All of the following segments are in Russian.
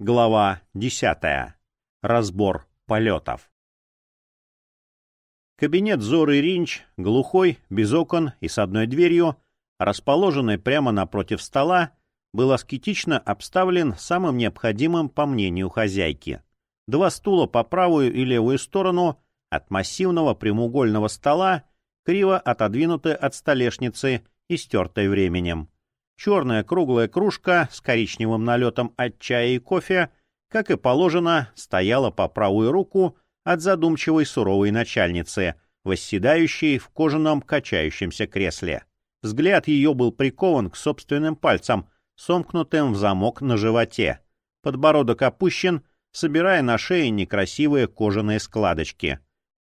Глава 10. Разбор полетов. Кабинет Зоры Ринч, глухой, без окон и с одной дверью, расположенный прямо напротив стола, был аскетично обставлен самым необходимым по мнению хозяйки. Два стула по правую и левую сторону от массивного прямоугольного стола, криво отодвинуты от столешницы и стертой временем. Черная круглая кружка с коричневым налетом от чая и кофе, как и положено, стояла по правую руку от задумчивой суровой начальницы, восседающей в кожаном качающемся кресле. Взгляд ее был прикован к собственным пальцам, сомкнутым в замок на животе. Подбородок опущен, собирая на шее некрасивые кожаные складочки.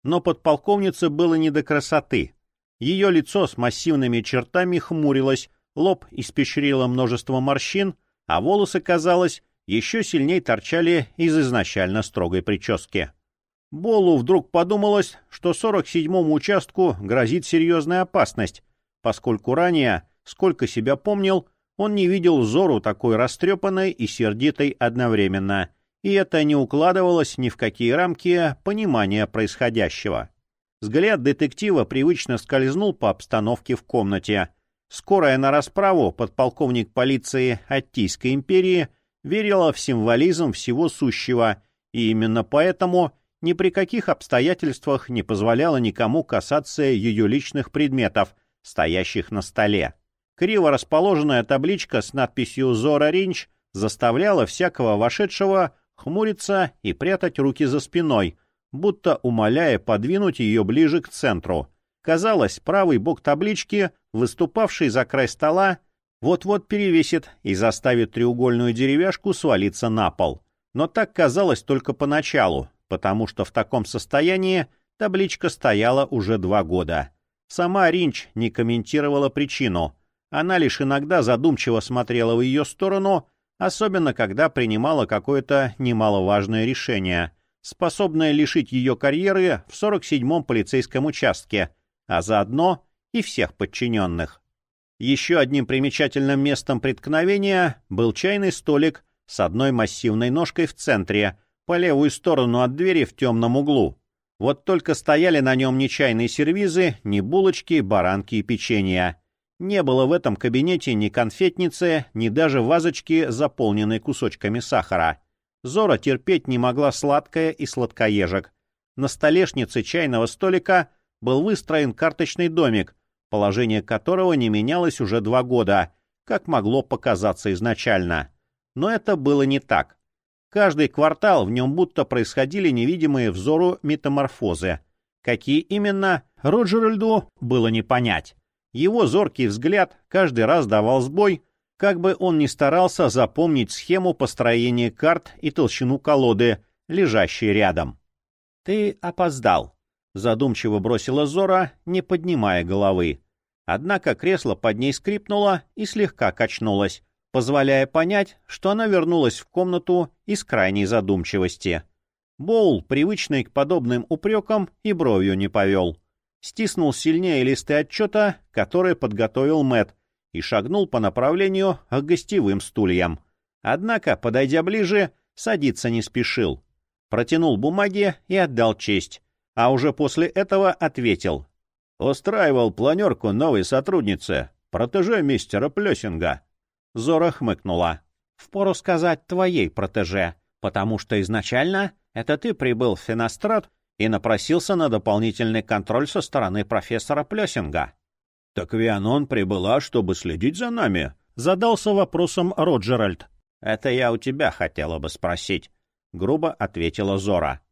Но подполковнице было не до красоты. Ее лицо с массивными чертами хмурилось, лоб испещрило множество морщин, а волосы, казалось, еще сильнее торчали из изначально строгой прически. Болу вдруг подумалось, что 47-му участку грозит серьезная опасность, поскольку ранее, сколько себя помнил, он не видел Зору такой растрепанной и сердитой одновременно, и это не укладывалось ни в какие рамки понимания происходящего. Взгляд детектива привычно скользнул по обстановке в комнате, Скорая на расправу подполковник полиции Аттийской империи верила в символизм всего сущего, и именно поэтому ни при каких обстоятельствах не позволяла никому касаться ее личных предметов, стоящих на столе. Криво расположенная табличка с надписью «Зора Ринч» заставляла всякого вошедшего хмуриться и прятать руки за спиной, будто умоляя подвинуть ее ближе к центру. Казалось, правый бок таблички выступавший за край стола, вот-вот перевесит и заставит треугольную деревяшку свалиться на пол. Но так казалось только поначалу, потому что в таком состоянии табличка стояла уже два года. Сама Ринч не комментировала причину. Она лишь иногда задумчиво смотрела в ее сторону, особенно когда принимала какое-то немаловажное решение, способное лишить ее карьеры в 47-м полицейском участке, а заодно и всех подчиненных. Еще одним примечательным местом преткновения был чайный столик с одной массивной ножкой в центре, по левую сторону от двери в темном углу. Вот только стояли на нем ни чайные сервизы, ни булочки, баранки и печенья. Не было в этом кабинете ни конфетницы, ни даже вазочки, заполненной кусочками сахара. Зора терпеть не могла сладкое и сладкоежек. На столешнице чайного столика был выстроен карточный домик, положение которого не менялось уже два года, как могло показаться изначально. Но это было не так. Каждый квартал в нем будто происходили невидимые взору метаморфозы. Какие именно, Роджеральду было не понять. Его зоркий взгляд каждый раз давал сбой, как бы он ни старался запомнить схему построения карт и толщину колоды, лежащей рядом. «Ты опоздал», задумчиво бросила Зора, не поднимая головы. Однако кресло под ней скрипнуло и слегка качнулось, позволяя понять, что она вернулась в комнату из крайней задумчивости. Боул, привычный к подобным упрекам, и бровью не повел. Стиснул сильнее листы отчета, которые подготовил Мэт, и шагнул по направлению к гостевым стульям. Однако, подойдя ближе, садиться не спешил. Протянул бумаги и отдал честь а уже после этого ответил. «Устраивал планерку новой сотруднице, протеже мистера Плесинга». Зора хмыкнула. «Впору сказать твоей протеже, потому что изначально это ты прибыл в Фенострат и напросился на дополнительный контроль со стороны профессора Плесинга». «Так Вианон прибыла, чтобы следить за нами?» — задался вопросом Роджеральд. «Это я у тебя хотела бы спросить», — грубо ответила Зора.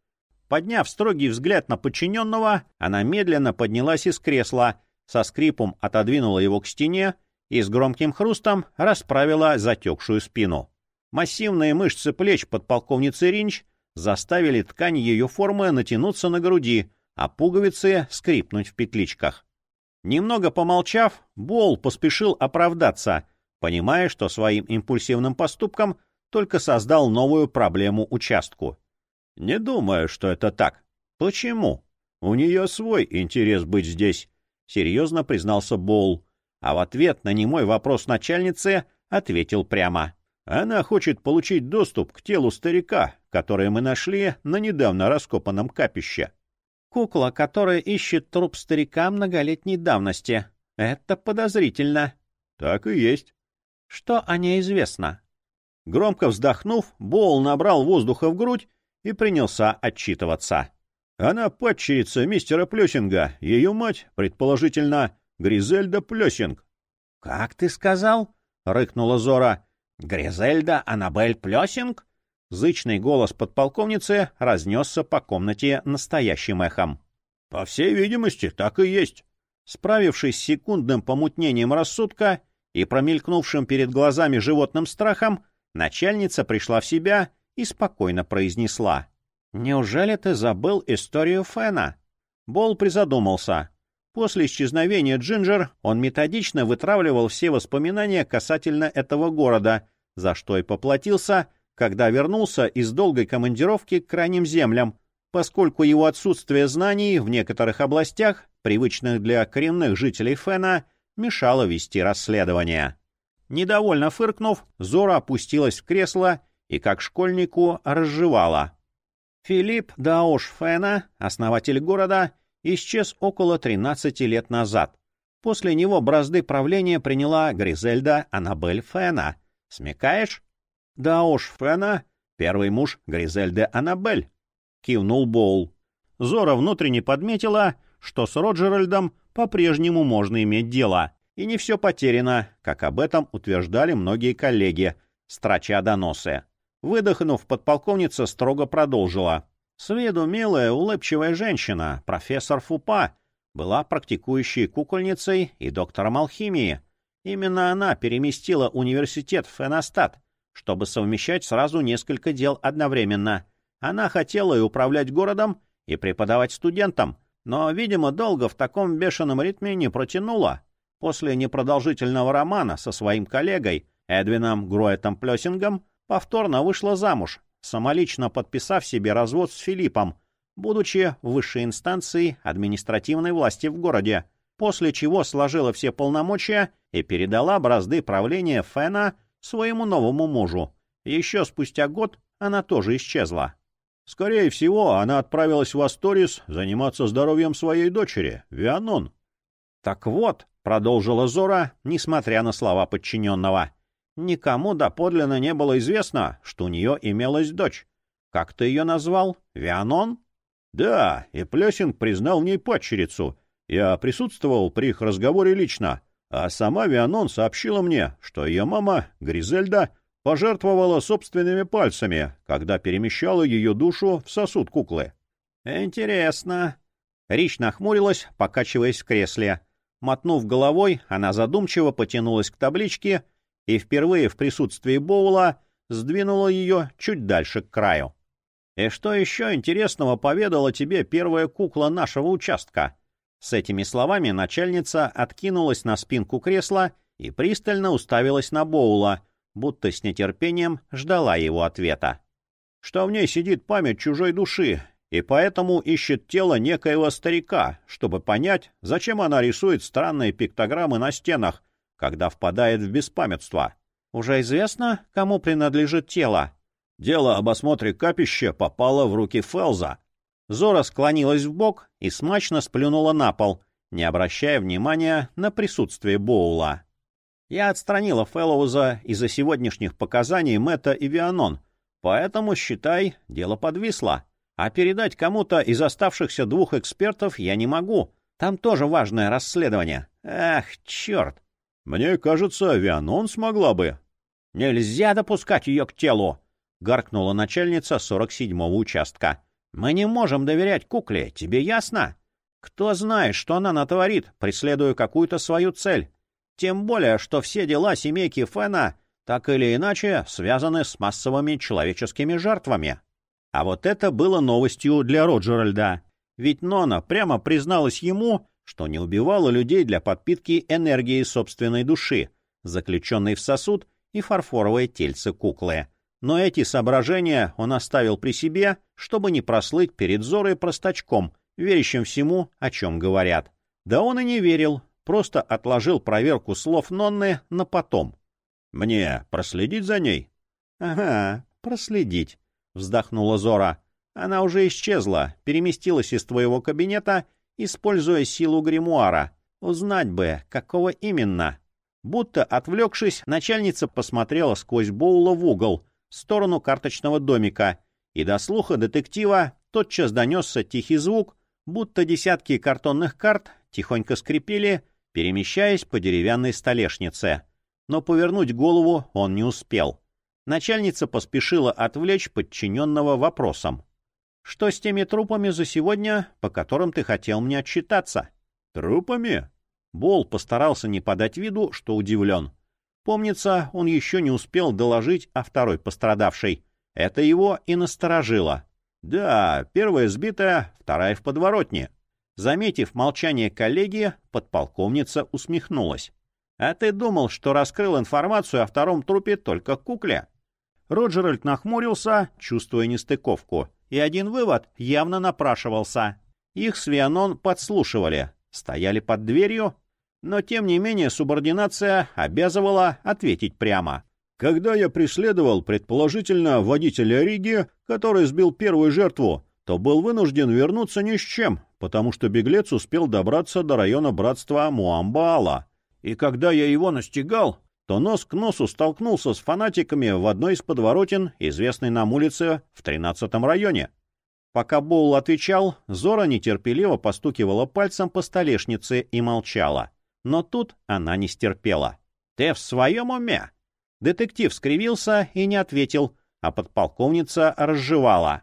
Подняв строгий взгляд на подчиненного, она медленно поднялась из кресла, со скрипом отодвинула его к стене и с громким хрустом расправила затекшую спину. Массивные мышцы плеч подполковницы Ринч заставили ткань ее формы натянуться на груди, а пуговицы скрипнуть в петличках. Немного помолчав, Бол поспешил оправдаться, понимая, что своим импульсивным поступком только создал новую проблему участку. Не думаю, что это так. Почему? У нее свой интерес быть здесь, серьезно признался Боул, а в ответ на немой вопрос начальницы ответил прямо. Она хочет получить доступ к телу старика, которое мы нашли на недавно раскопанном капище. Кукла, которая ищет труп старика многолетней давности. Это подозрительно. Так и есть. Что о ней известно? Громко вздохнув, Боул набрал воздуха в грудь и принялся отчитываться. Она падчерица мистера Плюсинга, ее мать, предположительно, Гризельда Плюсинг. — Как ты сказал? — рыкнула Зора. — Гризельда Аннабель Плюсинг? Зычный голос подполковницы разнесся по комнате настоящим эхом. — По всей видимости, так и есть. Справившись с секундным помутнением рассудка и промелькнувшим перед глазами животным страхом, начальница пришла в себя и спокойно произнесла. «Неужели ты забыл историю Фэна?» Бол призадумался. После исчезновения Джинджер он методично вытравливал все воспоминания касательно этого города, за что и поплатился, когда вернулся из долгой командировки к крайним землям, поскольку его отсутствие знаний в некоторых областях, привычных для коренных жителей Фэна, мешало вести расследование. Недовольно фыркнув, Зора опустилась в кресло и, как школьнику, разжевала. Филипп Дауш Фена, основатель города, исчез около 13 лет назад. После него бразды правления приняла Гризельда Аннабель Фена. Смекаешь? Дауш Фена — первый муж Гризельды Аннабель. Кивнул Боул. Зора внутренне подметила, что с Роджеральдом по-прежнему можно иметь дело. И не все потеряно, как об этом утверждали многие коллеги, строча доносы. Выдохнув, подполковница строго продолжила. С виду милая, улыбчивая женщина, профессор Фупа, была практикующей кукольницей и доктором алхимии. Именно она переместила университет в Феностат, чтобы совмещать сразу несколько дел одновременно. Она хотела и управлять городом, и преподавать студентам, но, видимо, долго в таком бешеном ритме не протянула. После непродолжительного романа со своим коллегой Эдвином Груэтом Плесингом повторно вышла замуж, самолично подписав себе развод с Филиппом, будучи в высшей инстанции административной власти в городе, после чего сложила все полномочия и передала бразды правления Фена своему новому мужу. Еще спустя год она тоже исчезла. Скорее всего, она отправилась в Асторис заниматься здоровьем своей дочери, Вианон. — Так вот, — продолжила Зора, несмотря на слова подчиненного, — Никому доподлинно не было известно, что у нее имелась дочь. Как ты ее назвал? Вианон? Да, и Плесинг признал в ней падчерицу. Я присутствовал при их разговоре лично, а сама Вианон сообщила мне, что ее мама, Гризельда, пожертвовала собственными пальцами, когда перемещала ее душу в сосуд куклы. «Интересно». Рич нахмурилась, покачиваясь в кресле. Мотнув головой, она задумчиво потянулась к табличке и впервые в присутствии Боула сдвинула ее чуть дальше к краю. «И что еще интересного поведала тебе первая кукла нашего участка?» С этими словами начальница откинулась на спинку кресла и пристально уставилась на Боула, будто с нетерпением ждала его ответа. «Что в ней сидит память чужой души, и поэтому ищет тело некоего старика, чтобы понять, зачем она рисует странные пиктограммы на стенах, когда впадает в беспамятство. Уже известно, кому принадлежит тело? Дело об осмотре капища попало в руки Фелза. Зора склонилась в бок и смачно сплюнула на пол, не обращая внимания на присутствие Боула. Я отстранила Фэллоуза из-за сегодняшних показаний Мэтта и Вианон, поэтому, считай, дело подвисло. А передать кому-то из оставшихся двух экспертов я не могу. Там тоже важное расследование. Ах, черт! Мне кажется, Вианон смогла бы. — Нельзя допускать ее к телу! — гаркнула начальница 47-го участка. — Мы не можем доверять кукле, тебе ясно? Кто знает, что она натворит, преследуя какую-то свою цель. Тем более, что все дела семейки Фэна так или иначе связаны с массовыми человеческими жертвами. А вот это было новостью для Роджеральда. Ведь Нона прямо призналась ему, что не убивало людей для подпитки энергии собственной души, заключенной в сосуд и фарфоровое тельце куклы. Но эти соображения он оставил при себе, чтобы не прослыть перед Зорой простачком, верящим всему, о чем говорят. Да он и не верил, просто отложил проверку слов Нонны на потом. «Мне проследить за ней?» Ага, проследить, вздохнула Зора. Она уже исчезла, переместилась из твоего кабинета, используя силу гримуара. Узнать бы, какого именно. Будто, отвлекшись, начальница посмотрела сквозь Боула в угол, в сторону карточного домика, и до слуха детектива тотчас донесся тихий звук, будто десятки картонных карт тихонько скрипели, перемещаясь по деревянной столешнице. Но повернуть голову он не успел. Начальница поспешила отвлечь подчиненного вопросом. «Что с теми трупами за сегодня, по которым ты хотел мне отчитаться?» «Трупами?» Бол постарался не подать виду, что удивлен. Помнится, он еще не успел доложить о второй пострадавшей. Это его и насторожило. Да, первая сбитая, вторая в подворотне. Заметив молчание коллеги, подполковница усмехнулась. «А ты думал, что раскрыл информацию о втором трупе только кукле?» Роджеральд нахмурился, чувствуя нестыковку, и один вывод явно напрашивался. Их с Вианон подслушивали, стояли под дверью, но тем не менее субординация обязывала ответить прямо. Когда я преследовал, предположительно, водителя Риги, который сбил первую жертву, то был вынужден вернуться ни с чем, потому что беглец успел добраться до района братства Муамбаала. И когда я его настигал, то нос к носу столкнулся с фанатиками в одной из подворотен, известной нам улице в 13-м районе. Пока Боул отвечал, Зора нетерпеливо постукивала пальцем по столешнице и молчала. Но тут она не стерпела. «Ты в своем уме?» Детектив скривился и не ответил, а подполковница разжевала.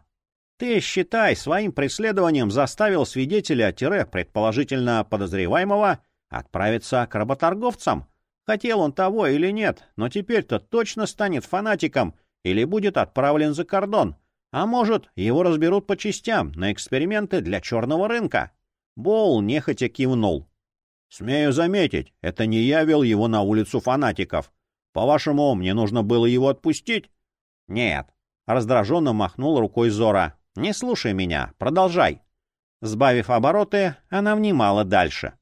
«Ты, считай, своим преследованием заставил свидетеля-предположительно подозреваемого отправиться к работорговцам. Хотел он того или нет, но теперь-то точно станет фанатиком или будет отправлен за кордон. А может, его разберут по частям на эксперименты для черного рынка». Боул нехотя кивнул. Смею заметить, это не я вел его на улицу фанатиков. По-вашему, мне нужно было его отпустить? Нет. Раздраженно махнул рукой Зора. Не слушай меня, продолжай. Сбавив обороты, она внимала дальше.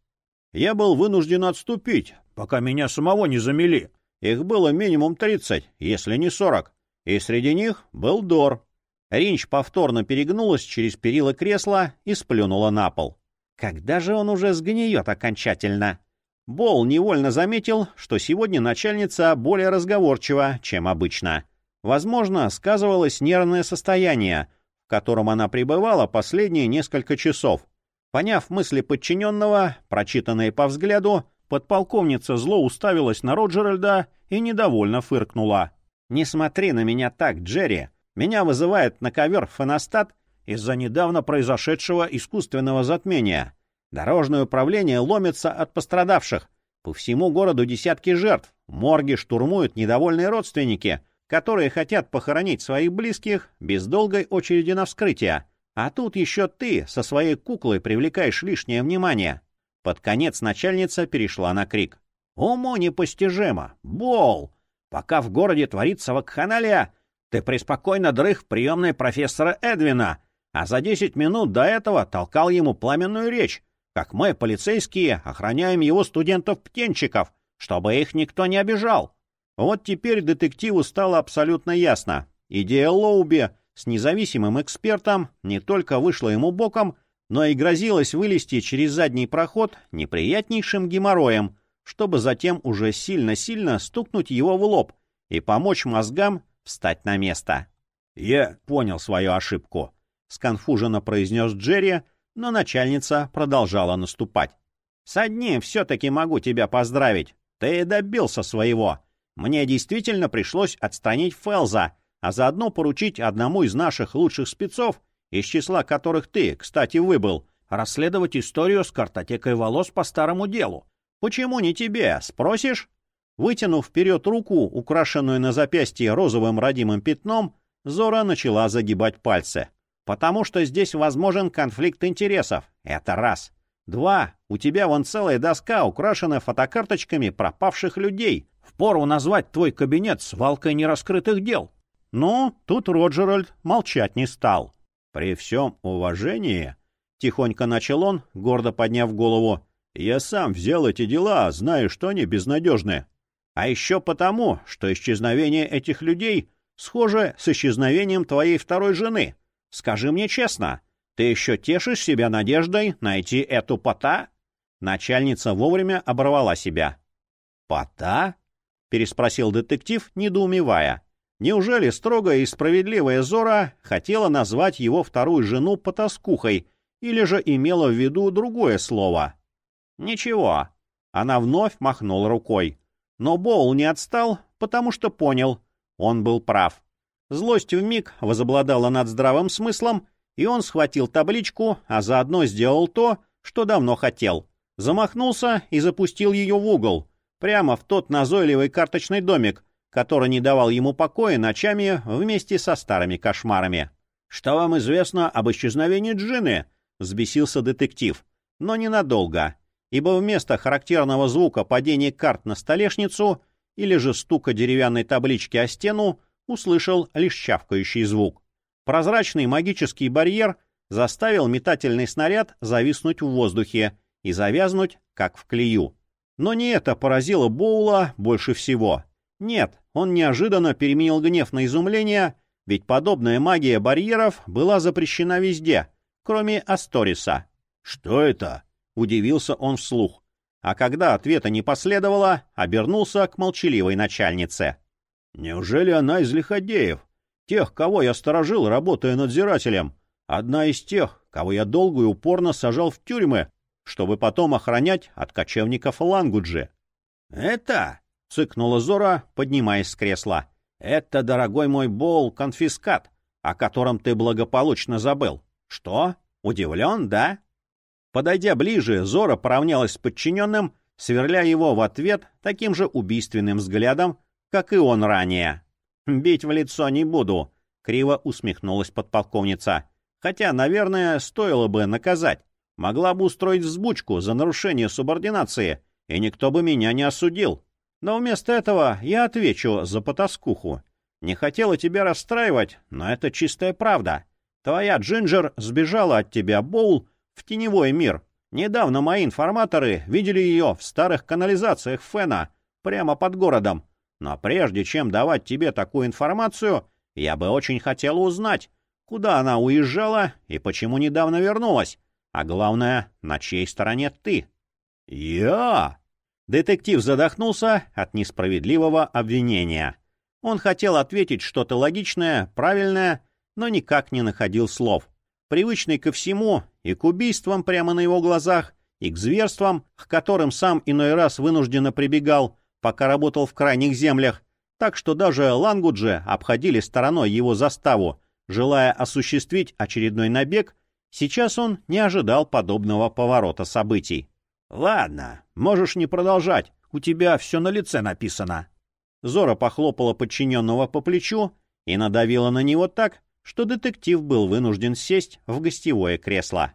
Я был вынужден отступить, пока меня самого не замели. Их было минимум тридцать, если не сорок. И среди них был Дор. Ринч повторно перегнулась через перила кресла и сплюнула на пол. Когда же он уже сгниет окончательно? Бол невольно заметил, что сегодня начальница более разговорчива, чем обычно. Возможно, сказывалось нервное состояние, в котором она пребывала последние несколько часов. Поняв мысли подчиненного, прочитанные по взгляду, подполковница зло уставилась на Роджеральда и недовольно фыркнула. «Не смотри на меня так, Джерри. Меня вызывает на ковер феностат из-за недавно произошедшего искусственного затмения. Дорожное управление ломится от пострадавших. По всему городу десятки жертв. Морги штурмуют недовольные родственники, которые хотят похоронить своих близких без долгой очереди на вскрытие. А тут еще ты со своей куклой привлекаешь лишнее внимание. Под конец начальница перешла на крик. «Уму непостижимо! Бол! Пока в городе творится вакханалия, ты преспокойно дрых в приемной профессора Эдвина, а за десять минут до этого толкал ему пламенную речь, как мы, полицейские, охраняем его студентов-птенчиков, чтобы их никто не обижал. Вот теперь детективу стало абсолютно ясно. Идея Лоуби с независимым экспертом не только вышла ему боком, но и грозилась вылезти через задний проход неприятнейшим геморроем, чтобы затем уже сильно-сильно стукнуть его в лоб и помочь мозгам встать на место. «Я понял свою ошибку», сконфуженно произнес Джерри, но начальница продолжала наступать. «С одним все-таки могу тебя поздравить. Ты добился своего. Мне действительно пришлось отстранить Фелза, а заодно поручить одному из наших лучших спецов, из числа которых ты, кстати, выбыл, расследовать историю с картотекой волос по старому делу. Почему не тебе, спросишь?» Вытянув вперед руку, украшенную на запястье розовым родимым пятном, Зора начала загибать пальцы. Потому что здесь возможен конфликт интересов. Это раз. Два. У тебя вон целая доска, украшенная фотокарточками пропавших людей. Впору назвать твой кабинет свалкой нераскрытых дел. Ну, тут Роджеральд молчать не стал. При всем уважении, тихонько начал он, гордо подняв голову, я сам взял эти дела, знаю, что они безнадежны. А еще потому, что исчезновение этих людей схоже с исчезновением твоей второй жены. Скажи мне честно, ты еще тешишь себя надеждой найти эту пота?» Начальница вовремя оборвала себя. «Пота?» — переспросил детектив, недоумевая. Неужели строгая и справедливая Зора хотела назвать его вторую жену потаскухой или же имела в виду другое слово? «Ничего». Она вновь махнула рукой. Но Боул не отстал, потому что понял. Он был прав. Злость вмиг возобладала над здравым смыслом, и он схватил табличку, а заодно сделал то, что давно хотел. Замахнулся и запустил ее в угол, прямо в тот назойливый карточный домик, который не давал ему покоя ночами вместе со старыми кошмарами. «Что вам известно об исчезновении Джины?» — взбесился детектив. Но ненадолго, ибо вместо характерного звука падения карт на столешницу или же стука деревянной таблички о стену услышал лишь чавкающий звук. Прозрачный магический барьер заставил метательный снаряд зависнуть в воздухе и завязнуть, как в клею. Но не это поразило Боула больше всего. Нет, он неожиданно переменил гнев на изумление, ведь подобная магия барьеров была запрещена везде, кроме Асториса. «Что это?» — удивился он вслух. А когда ответа не последовало, обернулся к молчаливой начальнице. «Неужели она из лиходеев? Тех, кого я сторожил, работая надзирателем? Одна из тех, кого я долго и упорно сажал в тюрьмы, чтобы потом охранять от кочевников Лангуджи?» «Это?» — цыкнула Зора, поднимаясь с кресла. «Это, дорогой мой Бол, конфискат, о котором ты благополучно забыл. Что? Удивлен, да?» Подойдя ближе, Зора поравнялась с подчиненным, сверля его в ответ таким же убийственным взглядом, как и он ранее. «Бить в лицо не буду», — криво усмехнулась подполковница. «Хотя, наверное, стоило бы наказать. Могла бы устроить взбучку за нарушение субординации, и никто бы меня не осудил. Но вместо этого я отвечу за потаскуху. Не хотела тебя расстраивать, но это чистая правда. Твоя Джинджер сбежала от тебя, Боул, в теневой мир. Недавно мои информаторы видели ее в старых канализациях Фена, прямо под городом. Но прежде чем давать тебе такую информацию, я бы очень хотел узнать, куда она уезжала и почему недавно вернулась. А главное, на чьей стороне ты? Я! Детектив задохнулся от несправедливого обвинения. Он хотел ответить что-то логичное, правильное, но никак не находил слов. Привычный ко всему, и к убийствам прямо на его глазах, и к зверствам, к которым сам иной раз вынужденно прибегал, пока работал в крайних землях, так что даже лангуджи обходили стороной его заставу, желая осуществить очередной набег, сейчас он не ожидал подобного поворота событий. «Ладно, можешь не продолжать, у тебя все на лице написано». Зора похлопала подчиненного по плечу и надавила на него так, что детектив был вынужден сесть в гостевое кресло.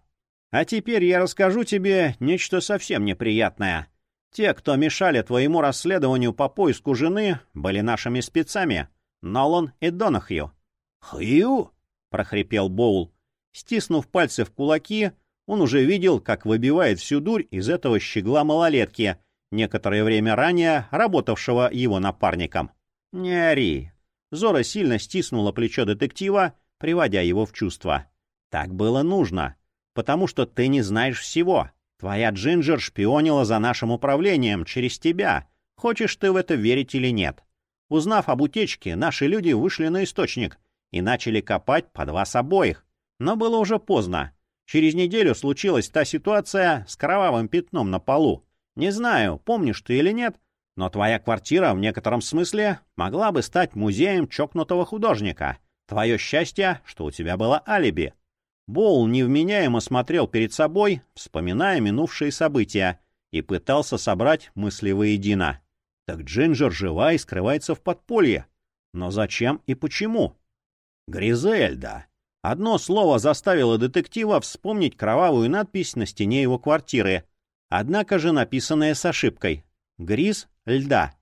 «А теперь я расскажу тебе нечто совсем неприятное. Те, кто мешали твоему расследованию по поиску жены, были нашими спецами, Нолан и Донахью». «Хью?» — прохрипел Боул. Стиснув пальцы в кулаки, он уже видел, как выбивает всю дурь из этого щегла малолетки, некоторое время ранее работавшего его напарником. «Не ори!» Зора сильно стиснула плечо детектива, приводя его в чувство. «Так было нужно, потому что ты не знаешь всего. Твоя Джинджер шпионила за нашим управлением через тебя, хочешь ты в это верить или нет. Узнав об утечке, наши люди вышли на источник и начали копать под вас обоих. Но было уже поздно. Через неделю случилась та ситуация с кровавым пятном на полу. Не знаю, помнишь ты или нет, но твоя квартира в некотором смысле могла бы стать музеем чокнутого художника. Твое счастье, что у тебя было алиби. Боул невменяемо смотрел перед собой, вспоминая минувшие события, и пытался собрать мысли воедино. Так Джинджер жива и скрывается в подполье. Но зачем и почему? Гризельда. Одно слово заставило детектива вспомнить кровавую надпись на стене его квартиры, однако же написанная с ошибкой. «Гриз льда».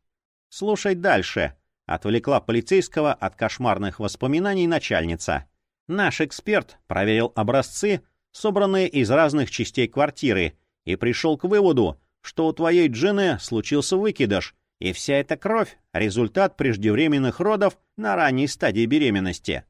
«Слушай дальше», — отвлекла полицейского от кошмарных воспоминаний начальница. Наш эксперт проверил образцы, собранные из разных частей квартиры, и пришел к выводу, что у твоей Джины случился выкидыш, И вся эта кровь — результат преждевременных родов на ранней стадии беременности.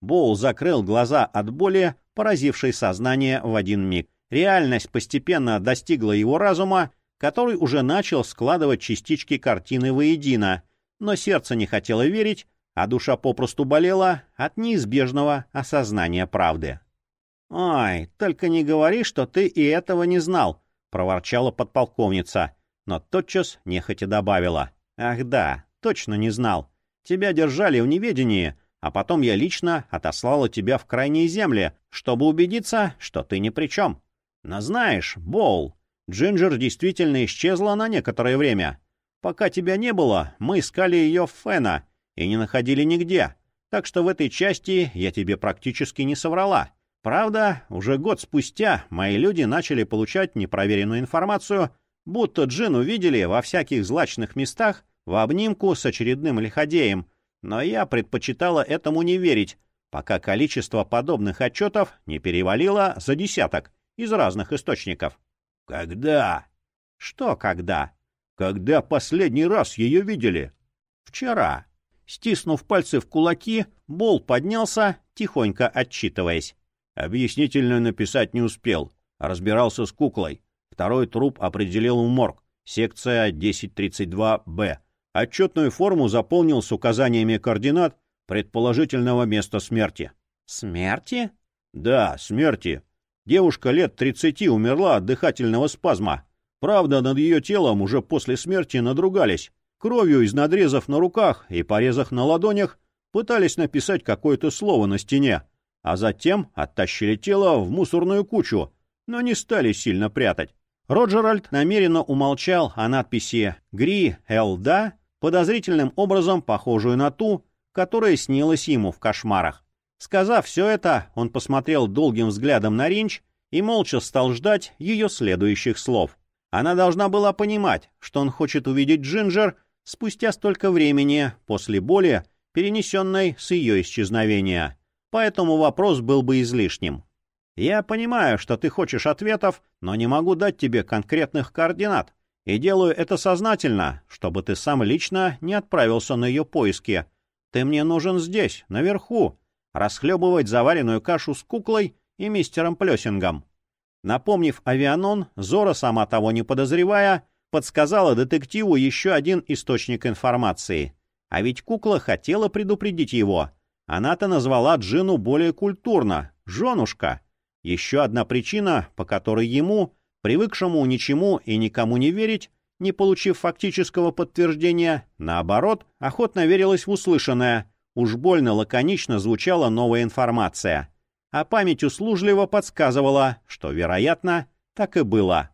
Боул закрыл глаза от боли, поразившей сознание в один миг. Реальность постепенно достигла его разума, который уже начал складывать частички картины воедино, но сердце не хотело верить, а душа попросту болела от неизбежного осознания правды. «Ой, только не говори, что ты и этого не знал», — проворчала подполковница но тотчас нехотя добавила. «Ах да, точно не знал. Тебя держали в неведении, а потом я лично отослала тебя в крайние земли, чтобы убедиться, что ты ни при чем. Но знаешь, Боул, Джинджер действительно исчезла на некоторое время. Пока тебя не было, мы искали ее в Фена и не находили нигде, так что в этой части я тебе практически не соврала». Правда, уже год спустя мои люди начали получать непроверенную информацию будто Джин увидели во всяких злачных местах в обнимку с очередным лиходеем, но я предпочитала этому не верить, пока количество подобных отчетов не перевалило за десяток из разных источников. «Когда?» «Что когда?» «Когда последний раз ее видели?» «Вчера». Стиснув пальцы в кулаки, Бол поднялся, тихонько отчитываясь. Объяснительно написать не успел. Разбирался с куклой. Второй труп определил в морг, секция 1032-Б. Отчетную форму заполнил с указаниями координат предположительного места смерти. «Смерти?» «Да, смерти. Девушка лет 30 умерла от дыхательного спазма. Правда, над ее телом уже после смерти надругались. Кровью из надрезов на руках и порезах на ладонях пытались написать какое-то слово на стене, а затем оттащили тело в мусорную кучу, но не стали сильно прятать. Роджеральд намеренно умолчал о надписи «Гри Элда», подозрительным образом похожую на ту, которая снилась ему в кошмарах. Сказав все это, он посмотрел долгим взглядом на Ринч и молча стал ждать ее следующих слов. Она должна была понимать, что он хочет увидеть Джинджер спустя столько времени после боли, перенесенной с ее исчезновения. Поэтому вопрос был бы излишним. Я понимаю, что ты хочешь ответов, но не могу дать тебе конкретных координат. И делаю это сознательно, чтобы ты сам лично не отправился на ее поиски. Ты мне нужен здесь, наверху, расхлебывать заваренную кашу с куклой и мистером Плесингом. Напомнив авианон, Зора, сама того не подозревая, подсказала детективу еще один источник информации. А ведь кукла хотела предупредить его. Она-то назвала Джину более культурно — «женушка». Еще одна причина, по которой ему, привыкшему ничему и никому не верить, не получив фактического подтверждения, наоборот, охотно верилась в услышанное, уж больно лаконично звучала новая информация. А память услужливо подсказывала, что, вероятно, так и было.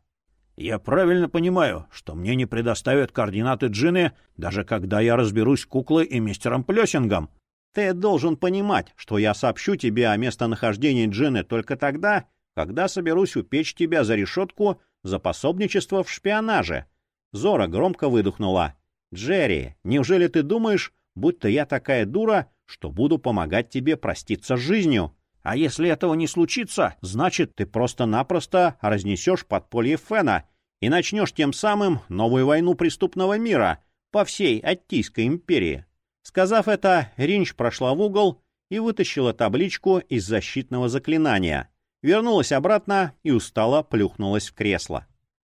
«Я правильно понимаю, что мне не предоставят координаты Джины, даже когда я разберусь с куклой и мистером Плесингом?» Ты должен понимать, что я сообщу тебе о местонахождении Джины только тогда, когда соберусь упечь тебя за решетку за пособничество в шпионаже. Зора громко выдохнула. «Джерри, неужели ты думаешь, будто я такая дура, что буду помогать тебе проститься с жизнью? А если этого не случится, значит, ты просто-напросто разнесешь подполье Фена и начнешь тем самым новую войну преступного мира по всей Аттийской империи». Сказав это, Ринч прошла в угол и вытащила табличку из защитного заклинания. Вернулась обратно и устало плюхнулась в кресло.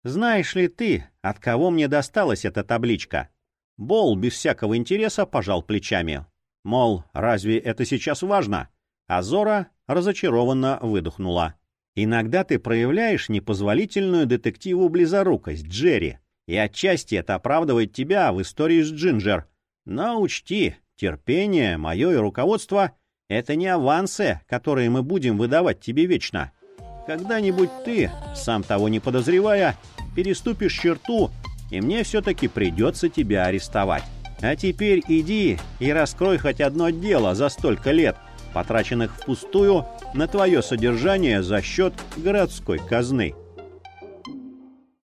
«Знаешь ли ты, от кого мне досталась эта табличка?» Бол без всякого интереса пожал плечами. Мол, разве это сейчас важно? А Зора разочарованно выдохнула. «Иногда ты проявляешь непозволительную детективу близорукость, Джерри, и отчасти это оправдывает тебя в истории с Джинджер, но учти, терпение, мое и руководство — это не авансы, которые мы будем выдавать тебе вечно. Когда-нибудь ты, сам того не подозревая, переступишь черту, и мне все-таки придется тебя арестовать. А теперь иди и раскрой хоть одно дело за столько лет, потраченных впустую на твое содержание за счет городской казны».